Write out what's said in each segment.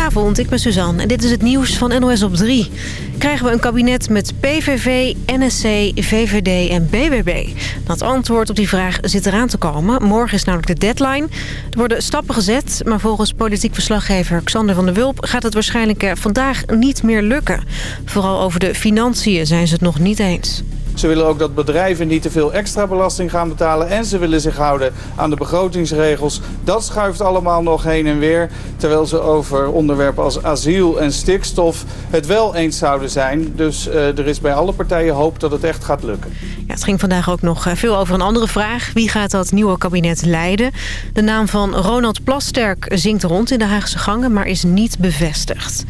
Goedenavond, ik ben Suzanne en dit is het nieuws van NOS op 3. Krijgen we een kabinet met PVV, NSC, VVD en BBB? Dat antwoord op die vraag zit eraan te komen. Morgen is namelijk de deadline. Er worden stappen gezet, maar volgens politiek verslaggever Xander van der Wulp... gaat het waarschijnlijk eh, vandaag niet meer lukken. Vooral over de financiën zijn ze het nog niet eens. Ze willen ook dat bedrijven niet te veel extra belasting gaan betalen. En ze willen zich houden aan de begrotingsregels. Dat schuift allemaal nog heen en weer. Terwijl ze over onderwerpen als asiel en stikstof het wel eens zouden zijn. Dus uh, er is bij alle partijen hoop dat het echt gaat lukken. Ja, het ging vandaag ook nog eh, veel over een andere vraag. Wie gaat dat nieuwe kabinet leiden? De naam van Ronald Plasterk zingt rond in de Haagse gangen, maar is niet bevestigd.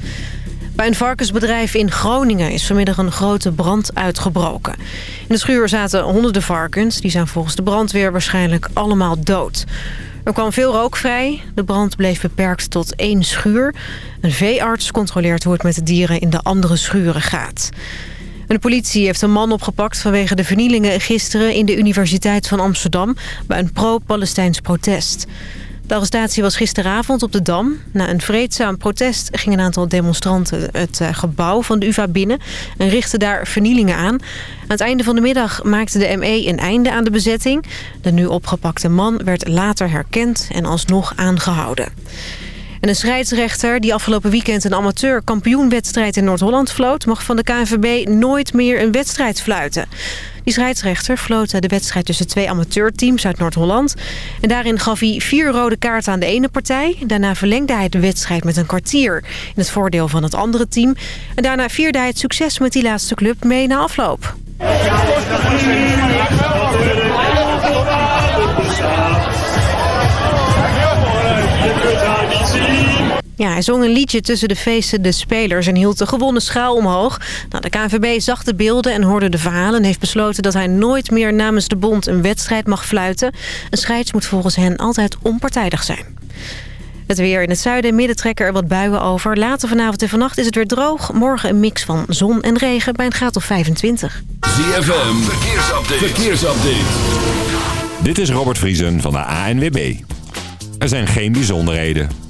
Bij een varkensbedrijf in Groningen is vanmiddag een grote brand uitgebroken. In de schuur zaten honderden varkens. Die zijn volgens de brandweer waarschijnlijk allemaal dood. Er kwam veel rook vrij. De brand bleef beperkt tot één schuur. Een veearts controleert hoe het met de dieren in de andere schuren gaat. de politie heeft een man opgepakt vanwege de vernielingen gisteren in de Universiteit van Amsterdam bij een pro-Palestijns protest. De arrestatie was gisteravond op de Dam. Na een vreedzaam protest ging een aantal demonstranten het eh, gebouw van de UvA binnen... en richtten daar vernielingen aan. Aan het einde van de middag maakte de ME een einde aan de bezetting. De nu opgepakte man werd later herkend en alsnog aangehouden. En een scheidsrechter die afgelopen weekend een amateur kampioenwedstrijd in Noord-Holland floot... mag van de KNVB nooit meer een wedstrijd fluiten. Die scheidsrechter floot de wedstrijd tussen twee amateurteams uit Noord-Holland. En daarin gaf hij vier rode kaarten aan de ene partij. Daarna verlengde hij de wedstrijd met een kwartier in het voordeel van het andere team. En daarna vierde hij het succes met die laatste club mee na afloop. Ja, hij zong een liedje tussen de feesten de spelers en hield de gewonnen schaal omhoog. Nou, de KNVB zag de beelden en hoorde de verhalen... en heeft besloten dat hij nooit meer namens de bond een wedstrijd mag fluiten. Een scheids moet volgens hen altijd onpartijdig zijn. Het weer in het zuiden en midden trekken er wat buien over. Later vanavond en vannacht is het weer droog. Morgen een mix van zon en regen bij een graad of 25. ZFM, verkeersupdate. verkeersupdate. Dit is Robert Vriesen van de ANWB. Er zijn geen bijzonderheden.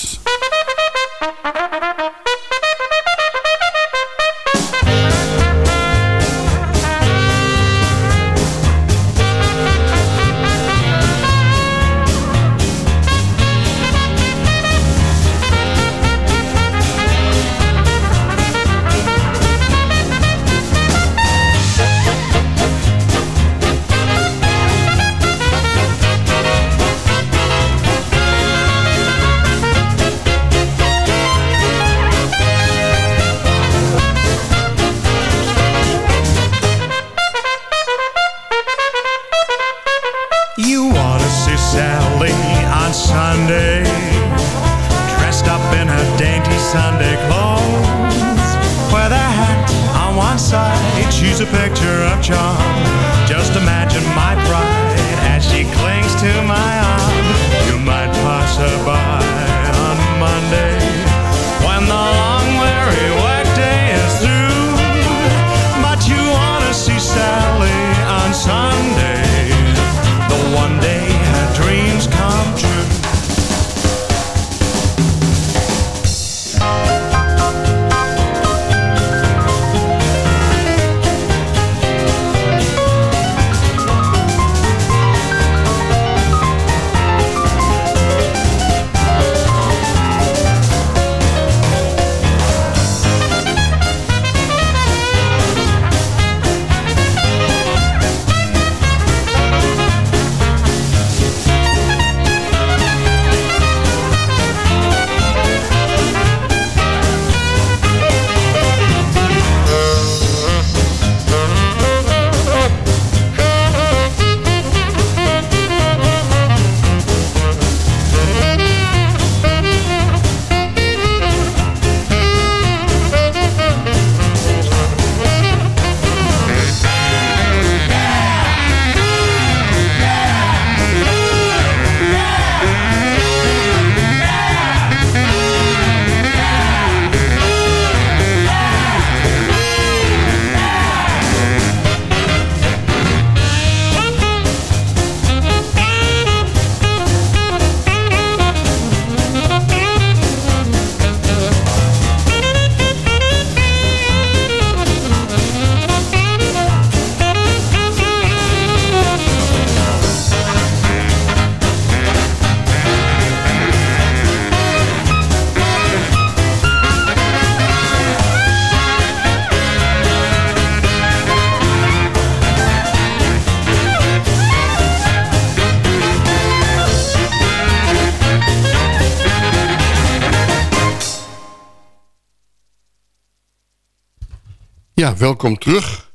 Ja, welkom terug.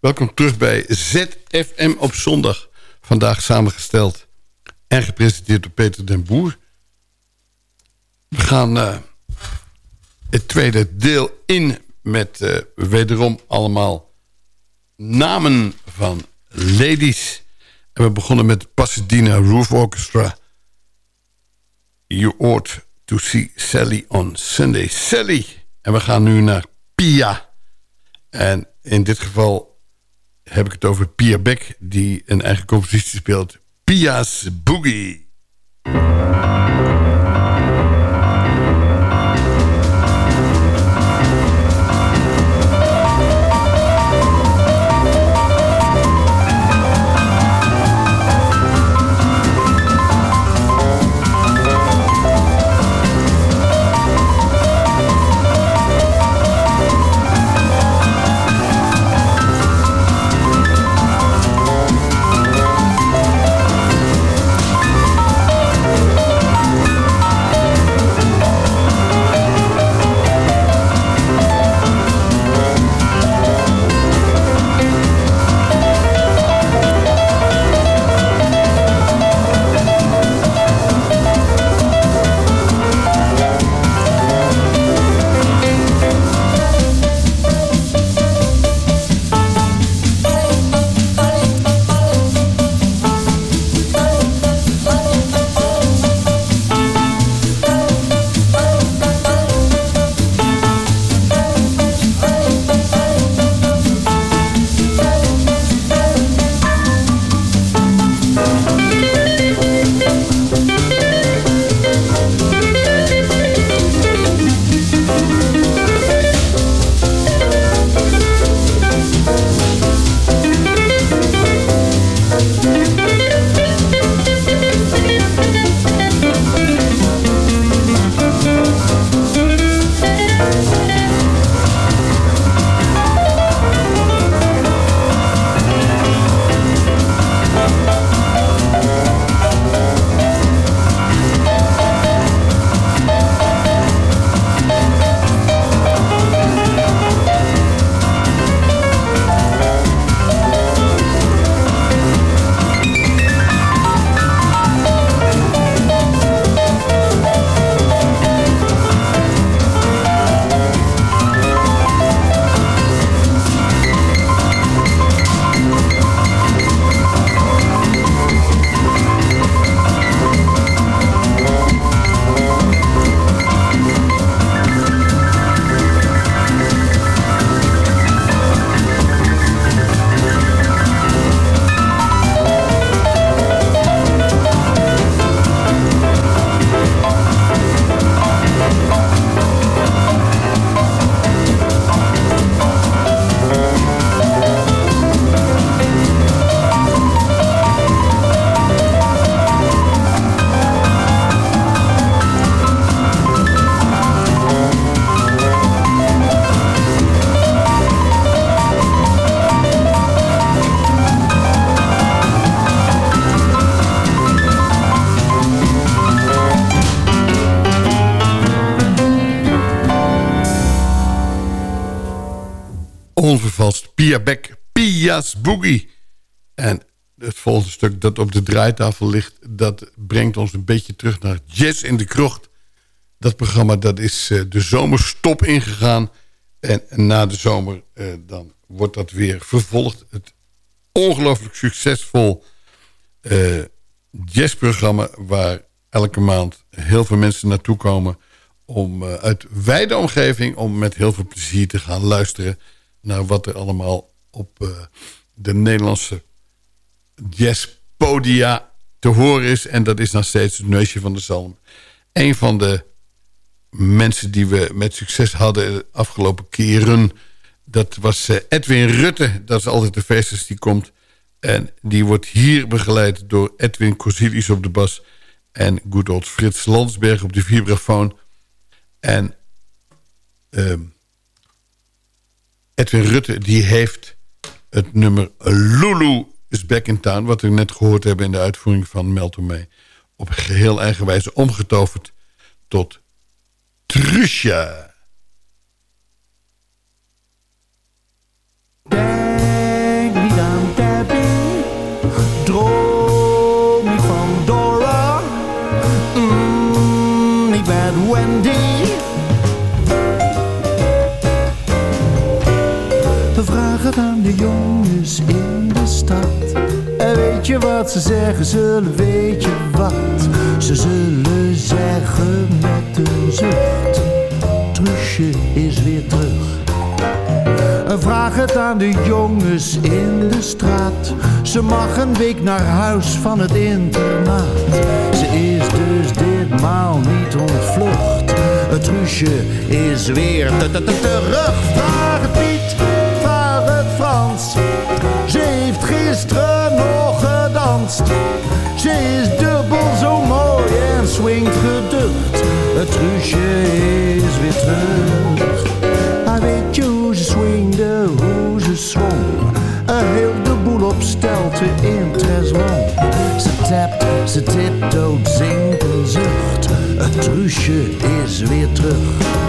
Welkom terug bij ZFM op zondag. Vandaag samengesteld en gepresenteerd door Peter den Boer. We gaan uh, het tweede deel in met uh, wederom allemaal namen van ladies. En we begonnen met Pasadena Roof Orchestra. You ought to see Sally on Sunday. Sally! En we gaan nu naar Pia. En in dit geval heb ik het over Pia Beck... die een eigen compositie speelt. Pia's Boogie. Pia Beck, Pia's Boogie. En het volgende stuk dat op de draaitafel ligt... dat brengt ons een beetje terug naar Jazz in de Krocht. Dat programma dat is uh, de zomerstop ingegaan. En na de zomer uh, dan wordt dat weer vervolgd. Het ongelooflijk succesvol uh, jazzprogramma... waar elke maand heel veel mensen naartoe komen... om uit wijde omgeving om met heel veel plezier te gaan luisteren naar wat er allemaal op uh, de Nederlandse jazzpodia te horen is. En dat is nog steeds het neusje van de zalm. Een van de mensen die we met succes hadden de afgelopen keren... dat was uh, Edwin Rutte. Dat is altijd de feestjes die komt. En die wordt hier begeleid door Edwin Corsilis op de bas... en good old Frits Landsberg op de vibrafoon. En... Uh, Edwin Rutte die heeft het nummer Lulu is Back in Town... wat we net gehoord hebben in de uitvoering van Melton May... op geheel eigen wijze omgetoverd tot Trusja. In de stad. En weet je wat ze zeggen zullen, weet je wat? Ze zullen zeggen met een zucht. Trusje is weer terug. En vraag het aan de jongens in de straat. Ze mag een week naar huis van het internaat. Ze is dus ditmaal niet ontvlucht. Het Truusje is weer terug. Vraag het Piet, gisteren nog gedanst. Ze is dubbel zo mooi en swingt geducht. Het Truusje is weer terug. Hij weet je hoe ze swingde, hoe ze zwong. Een heel de boel op stelte in Treslong. Ze tapt, ze tiptoot, zingt en zucht. Het Truusje is weer terug.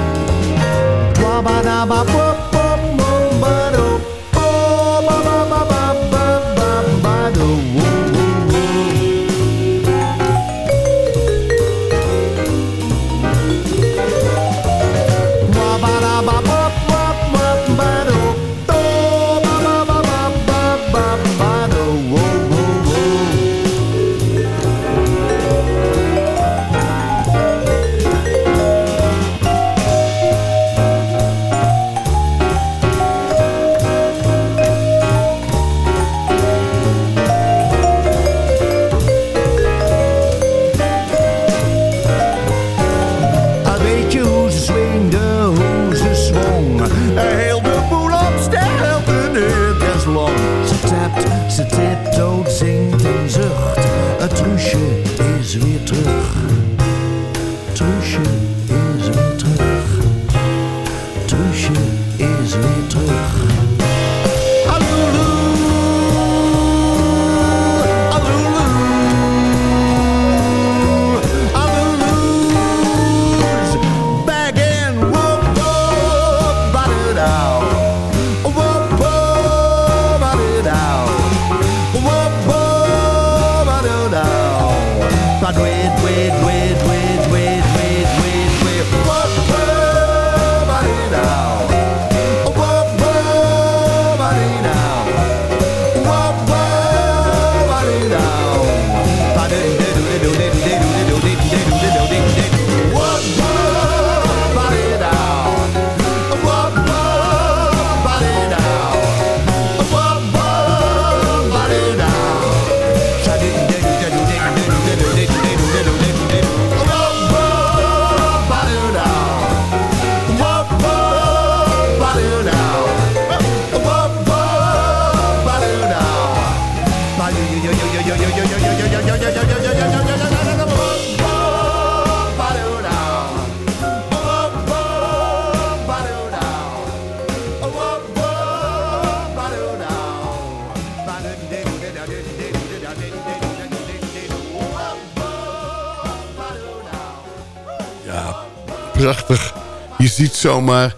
Zomaar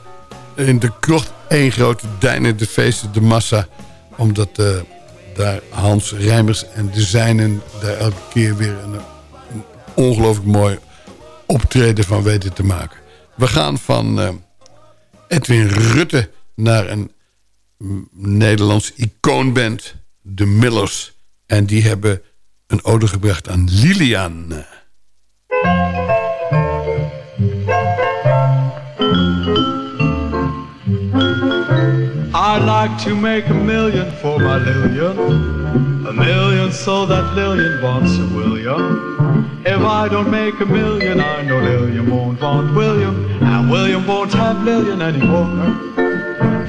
in de krocht één grote deinen de feesten de massa. Omdat eh, daar Hans Rijmers en de zijnen daar elke keer weer een, een ongelooflijk mooi optreden van weten te maken. We gaan van eh, Edwin Rutte naar een mm, Nederlands icoonband, de Millers. En die hebben een ode gebracht aan Lilian. To make a million for my Lillian. A million so that Lillian wants a William. If I don't make a million, I know Lillian won't want William. And William won't have Lillian anymore.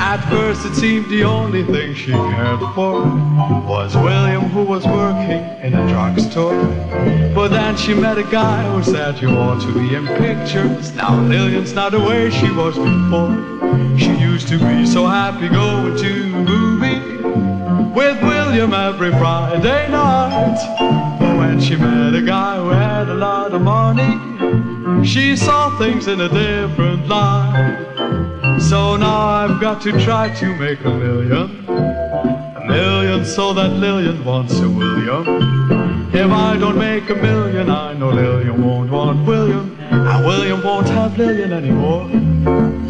At first it seemed the only thing she cared for was William who was working in a drugstore. But then she met a guy who said you ought to be in pictures. Now Lillian's not the way she was before. She used to be so happy going to a movie with William every Friday night. But when she met a guy who had a lot of money, she saw things in a different light. So now I've got to try to make a million. A million so that Lillian wants a William. If I don't make a million, I know Lillian won't want William. and William won't have Lillian anymore.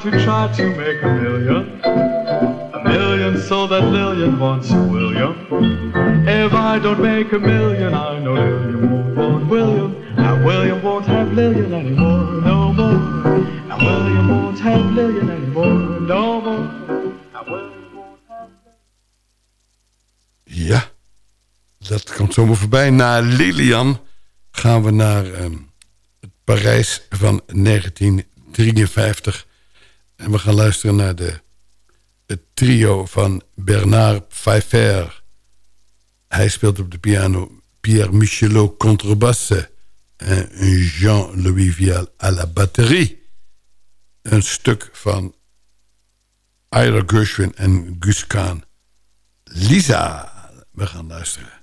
To try to make a million. A million so that Lillian wants William. If I don't make a million, I know Lillian won't want William. And William won't have Lillian anymore, no more. And William won't have Lillian anymore, no more. And won't have Ja, dat komt zomaar voorbij. Na Lilian gaan we naar ehm, het Parijs van 1953. En we gaan luisteren naar de, het trio van Bernard Pfeiffer. Hij speelt op de piano Pierre Michelot contrebasse... en Jean-Louis Vial à la batterie. Een stuk van Ira Gershwin en Gus Kahn. Lisa. We gaan luisteren.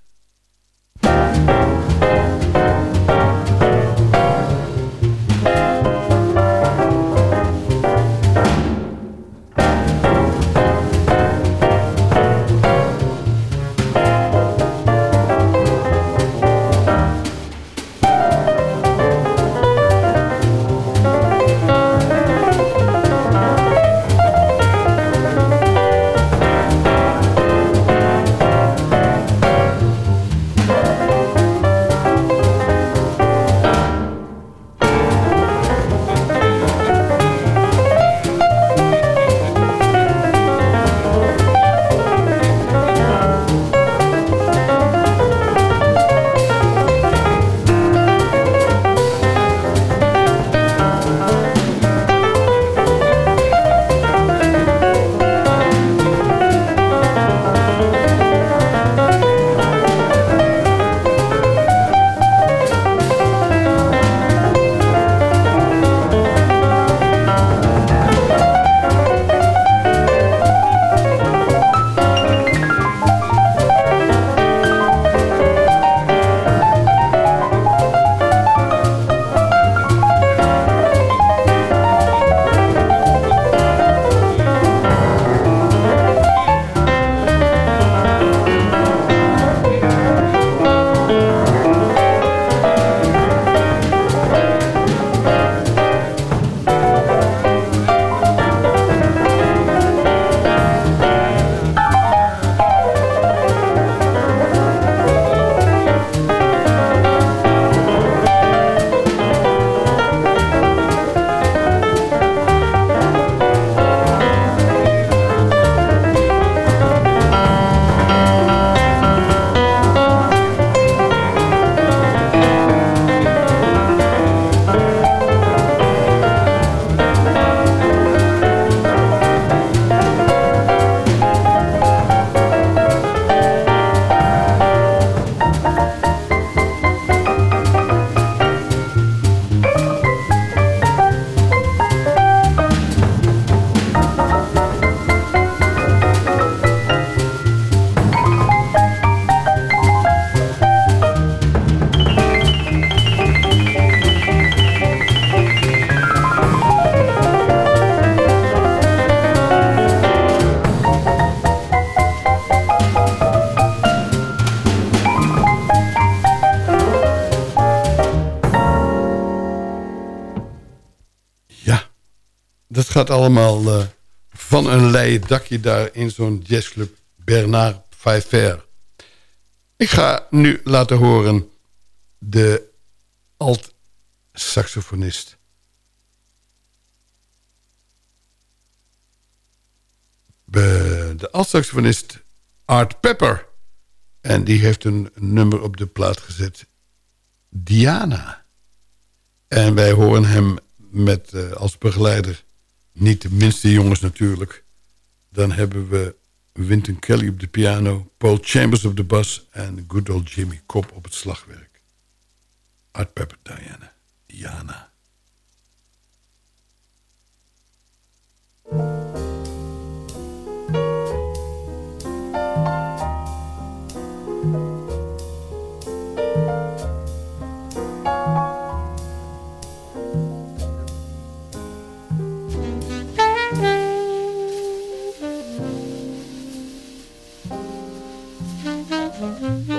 Staat allemaal uh, van een leien dakje daar in zo'n jazzclub Bernard Pfeiffer. Ik ga nu laten horen de alt-saxofonist. De alt-saxofonist Art Pepper. En die heeft een nummer op de plaat gezet. Diana. En wij horen hem met uh, als begeleider... Niet de minste jongens natuurlijk. Dan hebben we Winton Kelly op de piano... Paul Chambers op de bas... en good old Jimmy Cobb op het slagwerk. Art Pepper Diana. Diana. Mm-hmm.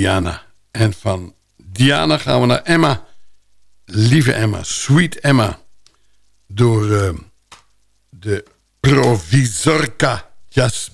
Diana. En van Diana gaan we naar Emma. Lieve Emma, Sweet Emma. Door uh, de Provisorca Jazz.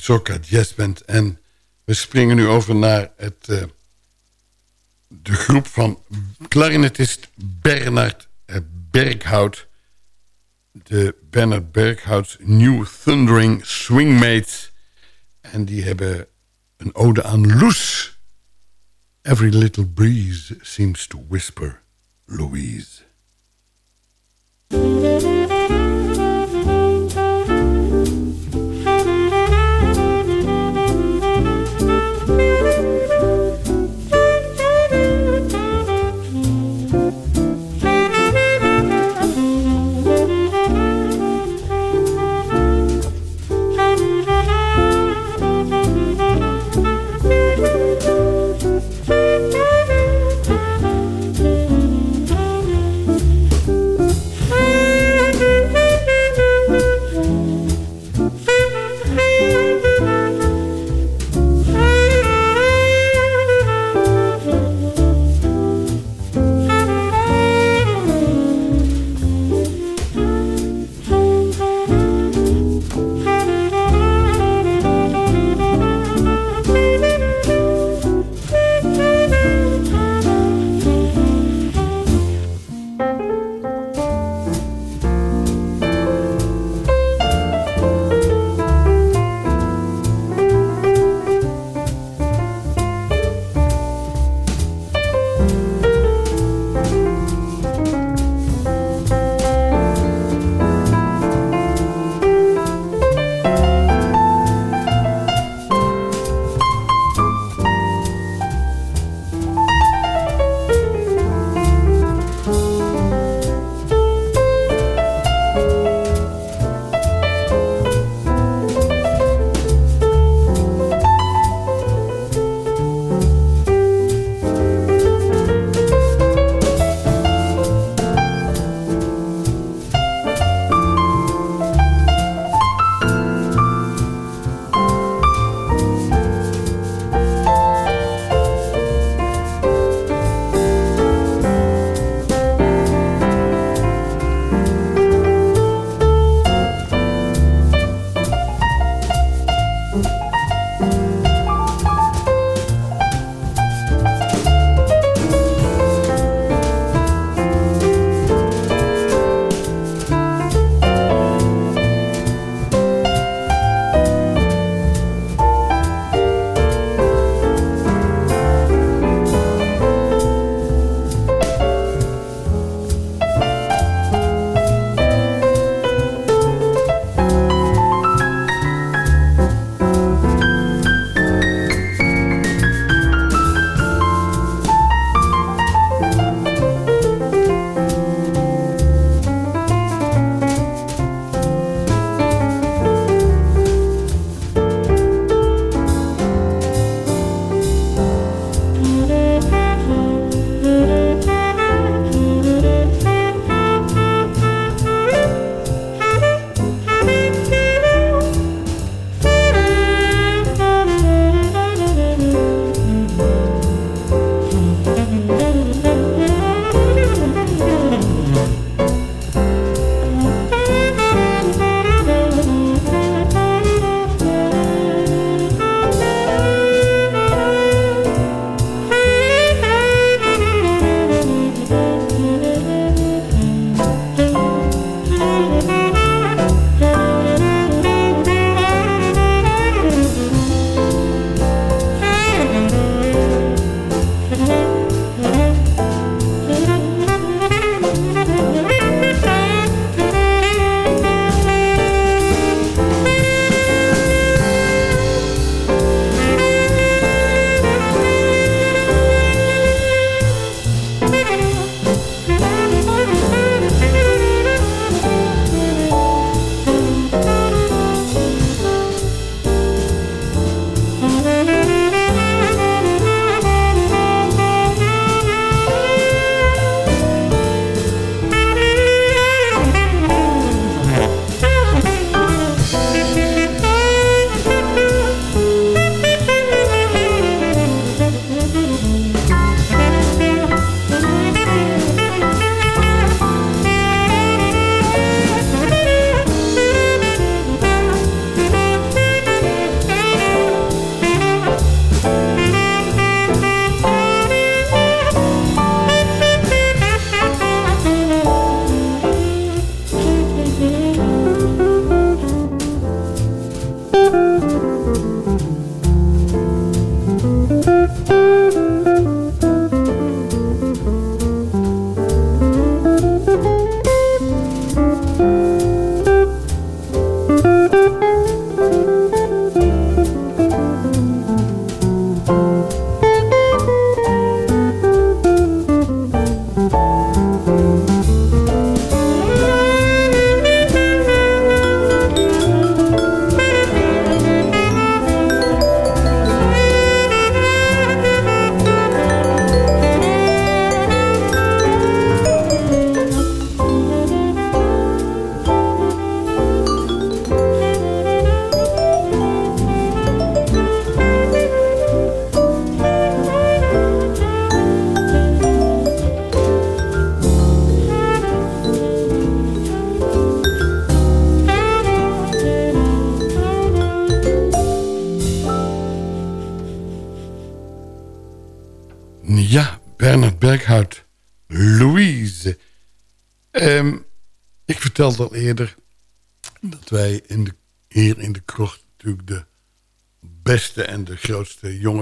De Provisorca Jazz Band. En we springen nu over naar het, uh, de groep van klarinetist Bernard uh, Berghout. De Bernard Berghout New Thundering Swingmates. En die hebben een ode aan Loes. Every little breeze seems to whisper Louise.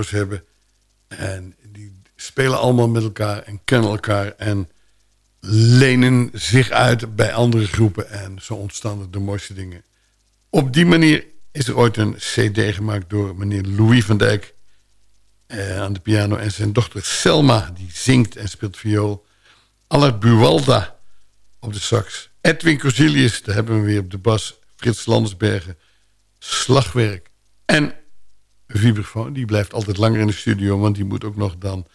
Jongens hebben. En die spelen allemaal met elkaar en kennen elkaar en lenen zich uit bij andere groepen. En zo ontstaan de mooiste dingen. Op die manier is er ooit een cd gemaakt door meneer Louis van Dijk eh, aan de piano. En zijn dochter Selma, die zingt en speelt viool. Allard Buwalda op de sax. Edwin Corsilius, daar hebben we weer op de bas. Frits Landersbergen, slagwerk. En vibrafoon, die blijft altijd langer in de studio... want die moet ook nog dan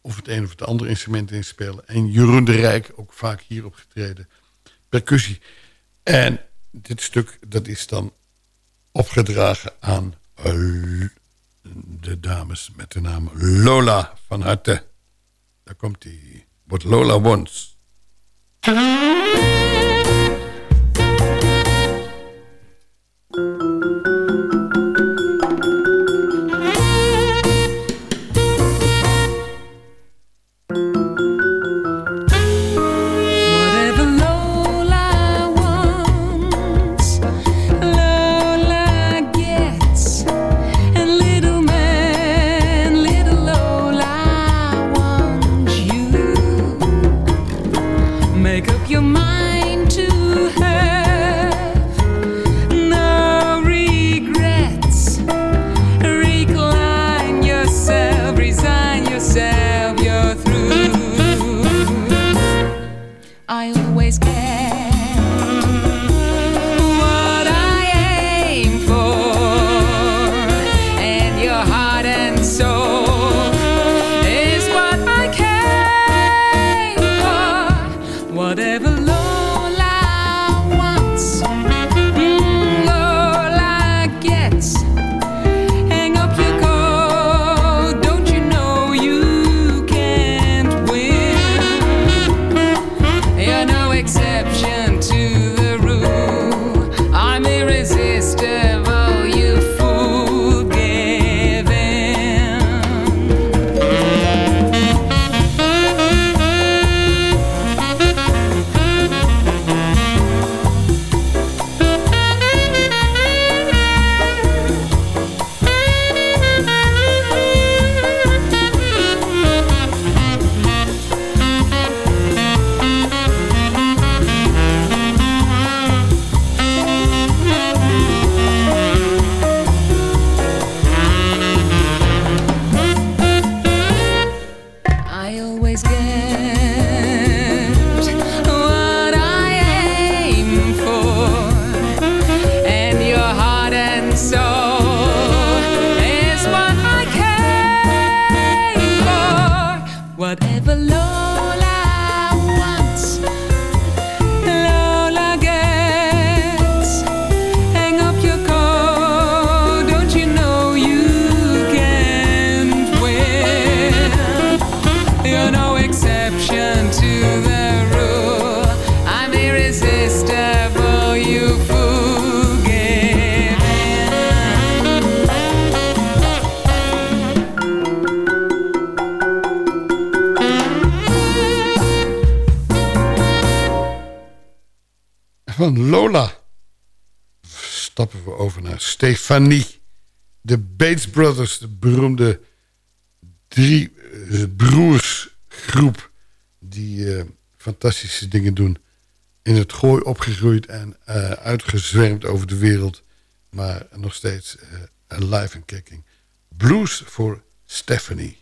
of het een of het andere instrument inspelen. En Jeroen de Rijk, ook vaak hier opgetreden. Percussie. En dit stuk, dat is dan opgedragen aan de dames met de naam Lola van harte. Daar komt hij. What Lola wants. Stefanie. De Bates Brothers, de beroemde drie uh, broersgroep... die uh, fantastische dingen doen. In het gooi opgegroeid en uh, uitgezwermd over de wereld. Maar nog steeds alive en kicking. Blues voor Stephanie.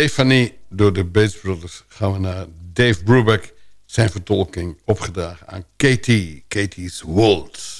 Stephanie door de Bates Brothers gaan we naar Dave Brubeck. Zijn vertolking opgedragen aan Katie. Katie's Waltz.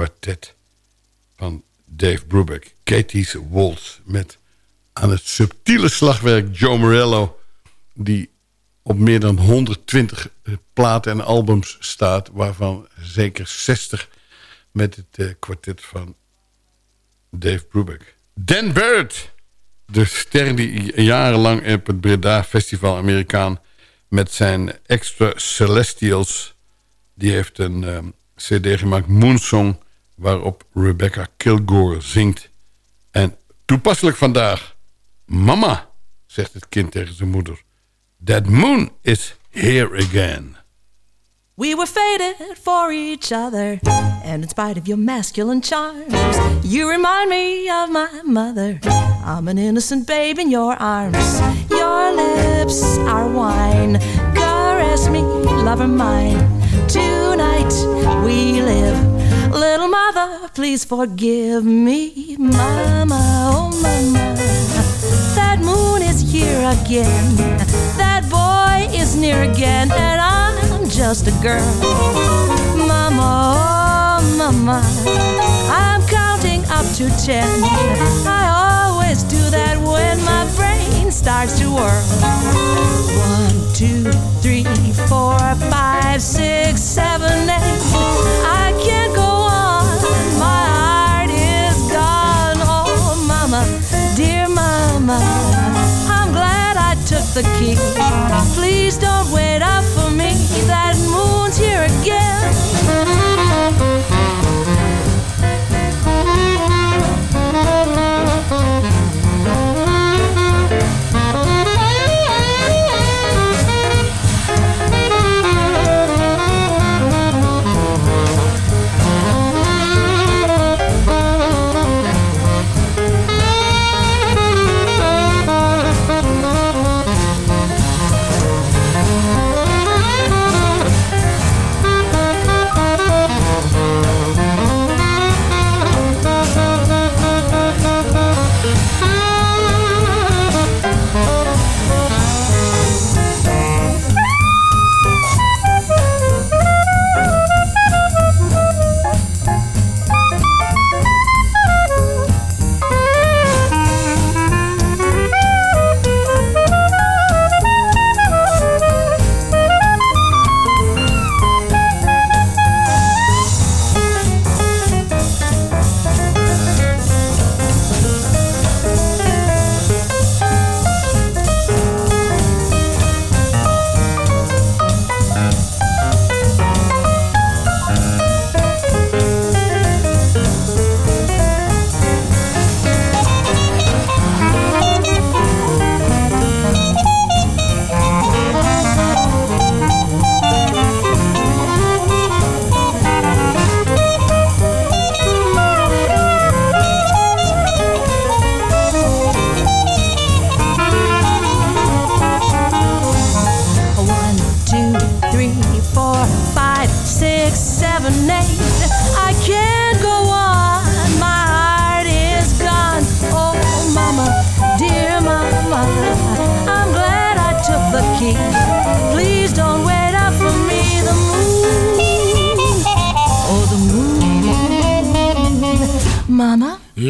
Kwartet van Dave Brubeck. Katie's Waltz met aan het subtiele slagwerk Joe Morello... die op meer dan 120 platen en albums staat... waarvan zeker 60 met het uh, kwartet van Dave Brubeck. Dan Barrett, de ster die jarenlang op het Breda Festival Amerikaan... met zijn extra Celestials... die heeft een um, cd gemaakt, Moonsong... waarop Rebecca Kilgore zingt. En toepasselijk vandaag... Mama, zegt het kind tegen zijn moeder... That moon is here again. We were fated for each other, and in spite of your masculine charms, you remind me of my mother. I'm an innocent babe in your arms. Your lips are wine. Caress me, lover mine. Tonight we live. Little mother, please forgive me. Mama, oh mama, that moon is here again. That boy is near again, and I'm just a girl. Mama, oh mama, I'm counting up to ten. I always do that when my brain starts to whirl. One, two, three, four, five, six, seven, eight. I can't go. My heart is gone. Oh, mama, dear mama, I'm glad I took the key. Please don't wait up for me. That moon's here again.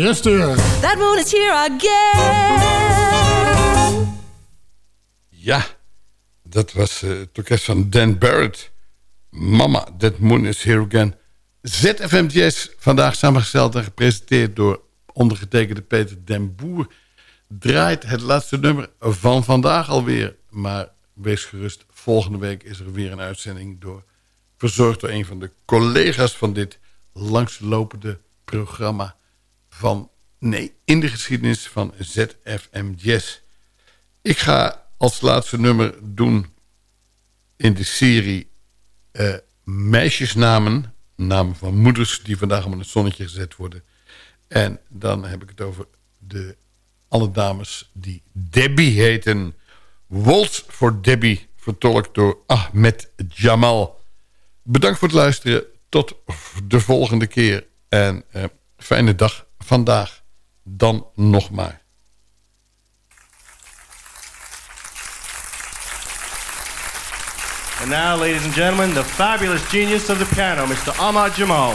Yes, dear. That moon is here again. Ja, dat was uh, het orkest van Dan Barrett. Mama, that moon is here again. ZFM Jazz, vandaag samengesteld en gepresenteerd door ondergetekende Peter Den Boer... draait het laatste nummer van vandaag alweer. Maar wees gerust, volgende week is er weer een uitzending... Door, verzorgd door een van de collega's van dit langslopende programma... van, nee, in de geschiedenis van ZFM Jazz. Ik ga als laatste nummer doen in de serie uh, meisjesnamen. Namen van moeders die vandaag op het zonnetje gezet worden. En dan heb ik het over de, alle dames die Debbie heten. Waltz voor Debbie, vertolkt door Ahmed Jamal. Bedankt voor het luisteren. Tot de volgende keer. En uh, fijne dag vandaag. Dan nog maar. And now, ladies and gentlemen, the fabulous genius of the piano, Mr. Ahmad Jamal.